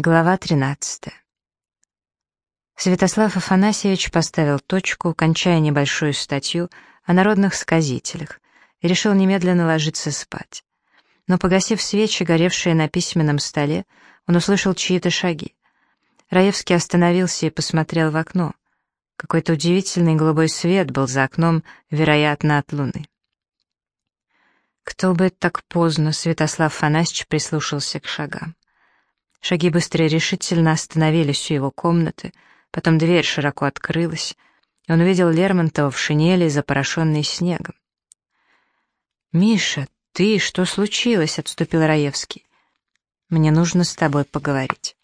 Глава 13. Святослав Афанасьевич поставил точку, кончая небольшую статью о народных сказителях, и решил немедленно ложиться спать. Но, погасив свечи, горевшие на письменном столе, он услышал чьи-то шаги. Раевский остановился и посмотрел в окно. Какой-то удивительный голубой свет был за окном, вероятно, от луны. Кто бы так поздно, Святослав Афанасьевич прислушался к шагам. Шаги быстро и решительно остановились у его комнаты, потом дверь широко открылась, и он увидел Лермонтова в шинели, запорошенной снегом. «Миша, ты, что случилось?» — отступил Раевский. «Мне нужно с тобой поговорить».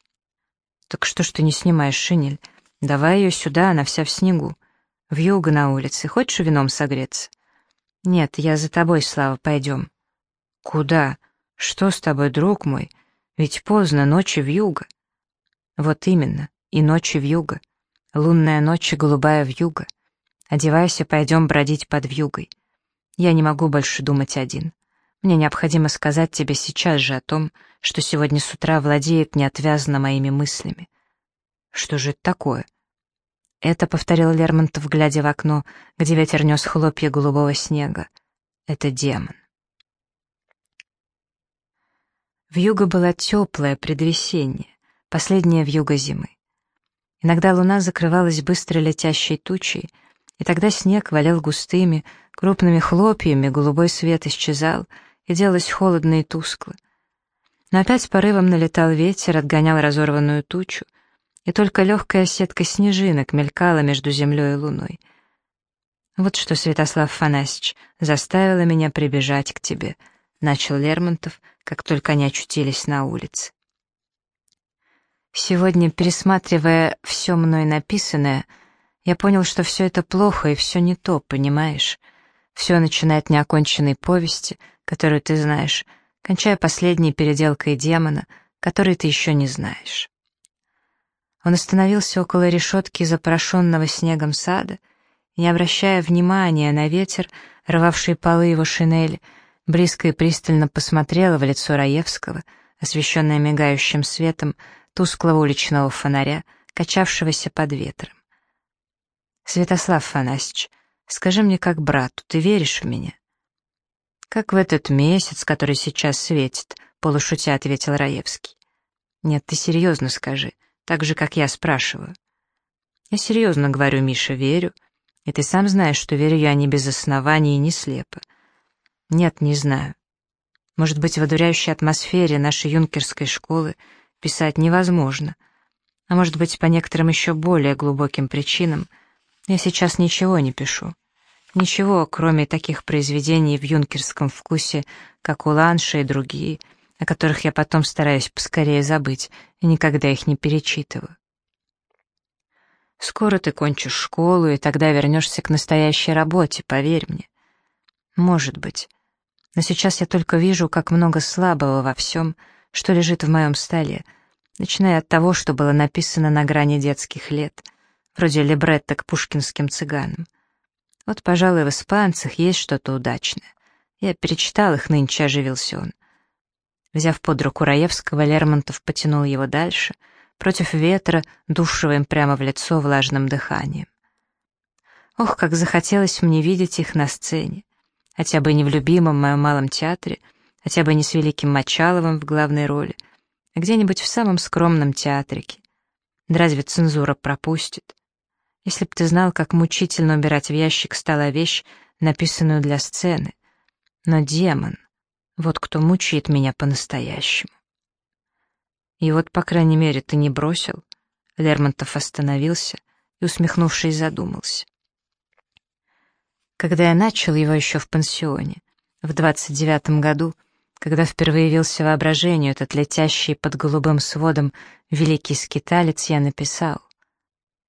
«Так что ж ты не снимаешь шинель? Давай ее сюда, она вся в снегу. В юго на улице. Хочешь вином согреться?» «Нет, я за тобой, Слава, пойдем». «Куда? Что с тобой, друг мой?» Ведь поздно, ночи в юго. Вот именно, и ночи в юго. Лунная ночь и голубая в юго. Одевайся, пойдем бродить под вьюгой. Я не могу больше думать один. Мне необходимо сказать тебе сейчас же о том, что сегодня с утра владеет неотвязно моими мыслями. Что же это такое? Это, — повторил Лермонтов, глядя в окно, где ветер нес хлопья голубого снега. Это демон. Вьюга была теплая, предвесенняя, последняя вьюга зимы. Иногда луна закрывалась быстро летящей тучей, и тогда снег валял густыми, крупными хлопьями, голубой свет исчезал, и делалось холодно и тускло. Но опять порывом налетал ветер, отгонял разорванную тучу, и только легкая сетка снежинок мелькала между землей и луной. «Вот что, Святослав Фанасьевич, заставило меня прибежать к тебе», — начал Лермонтов — как только они очутились на улице. Сегодня, пересматривая все мной написанное, я понял, что все это плохо и все не то, понимаешь? Все начиная от неоконченной повести, которую ты знаешь, кончая последней переделкой демона, который ты еще не знаешь. Он остановился около решетки запорошенного снегом сада не обращая внимания на ветер, рвавший полы его шинели, близко и пристально посмотрела в лицо Раевского, освещенное мигающим светом тусклого уличного фонаря, качавшегося под ветром. «Святослав Фанасьевич, скажи мне как брату, ты веришь в меня?» «Как в этот месяц, который сейчас светит», — полушутя ответил Раевский. «Нет, ты серьезно скажи, так же, как я спрашиваю». «Я серьезно говорю, Миша, верю, и ты сам знаешь, что верю я не без оснований и не слепо. Нет, не знаю. Может быть, в одуряющей атмосфере нашей юнкерской школы писать невозможно. А может быть, по некоторым еще более глубоким причинам я сейчас ничего не пишу. Ничего, кроме таких произведений в юнкерском вкусе, как «Уланша» и другие, о которых я потом стараюсь поскорее забыть и никогда их не перечитываю. Скоро ты кончишь школу, и тогда вернешься к настоящей работе, поверь мне. Может быть. Но сейчас я только вижу, как много слабого во всем, что лежит в моем столе, начиная от того, что было написано на грани детских лет, вроде либретто к пушкинским цыганам. Вот, пожалуй, в испанцах есть что-то удачное. Я перечитал их, нынче оживился он. Взяв под руку Раевского, Лермонтов потянул его дальше, против ветра, дувшего им прямо в лицо влажным дыханием. Ох, как захотелось мне видеть их на сцене хотя бы не в любимом моем малом театре, хотя бы не с великим Мочаловым в главной роли, а где-нибудь в самом скромном театрике. Да разве цензура пропустит? Если б ты знал, как мучительно убирать в ящик стола вещь, написанную для сцены. Но демон, вот кто мучает меня по-настоящему. И вот, по крайней мере, ты не бросил. Лермонтов остановился и, усмехнувшись, задумался. Когда я начал его еще в пансионе, в двадцать девятом году, когда впервые явился воображению этот летящий под голубым сводом великий скиталец, я написал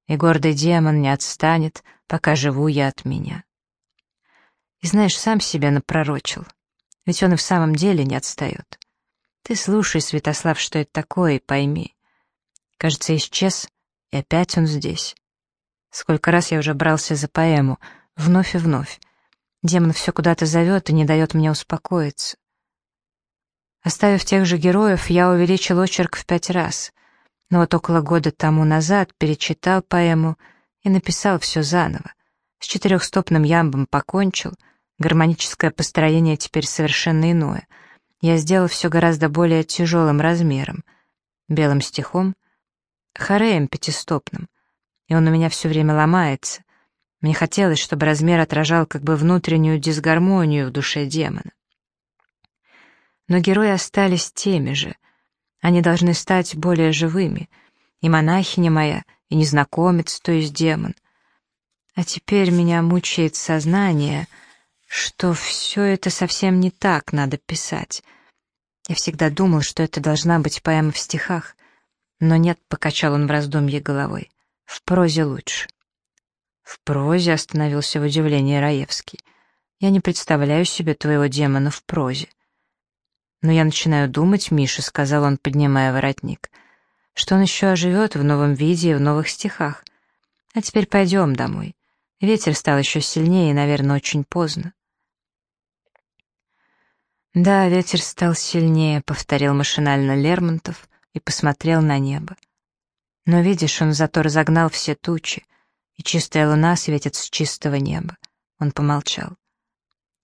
«И гордый демон не отстанет, пока живу я от меня». И знаешь, сам себя напророчил, ведь он и в самом деле не отстает. Ты слушай, Святослав, что это такое, и пойми. Кажется, исчез, и опять он здесь. Сколько раз я уже брался за поэму, Вновь и вновь. Демон все куда-то зовет и не дает мне успокоиться. Оставив тех же героев, я увеличил очерк в пять раз. Но вот около года тому назад перечитал поэму и написал все заново. С четырехстопным ямбом покончил, гармоническое построение теперь совершенно иное. Я сделал все гораздо более тяжелым размером, белым стихом, хореем пятистопным, и он у меня все время ломается. Мне хотелось, чтобы размер отражал как бы внутреннюю дисгармонию в душе демона. Но герои остались теми же. Они должны стать более живыми. И монахиня моя, и незнакомец, то есть демон. А теперь меня мучает сознание, что все это совсем не так надо писать. Я всегда думал, что это должна быть поэма в стихах, но нет, покачал он в раздумье головой. В прозе лучше. В прозе остановился в удивлении Раевский. Я не представляю себе твоего демона в прозе. Но я начинаю думать, Миша, сказал он, поднимая воротник, что он еще оживет в новом виде и в новых стихах. А теперь пойдем домой. Ветер стал еще сильнее и, наверное, очень поздно. «Да, ветер стал сильнее», — повторил машинально Лермонтов и посмотрел на небо. Но, видишь, он зато разогнал все тучи, и чистая луна светит с чистого неба. Он помолчал.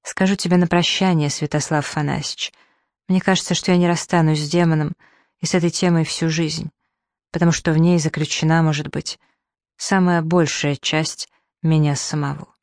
«Скажу тебе на прощание, Святослав Фанасьевич, мне кажется, что я не расстанусь с демоном и с этой темой всю жизнь, потому что в ней заключена, может быть, самая большая часть меня самого».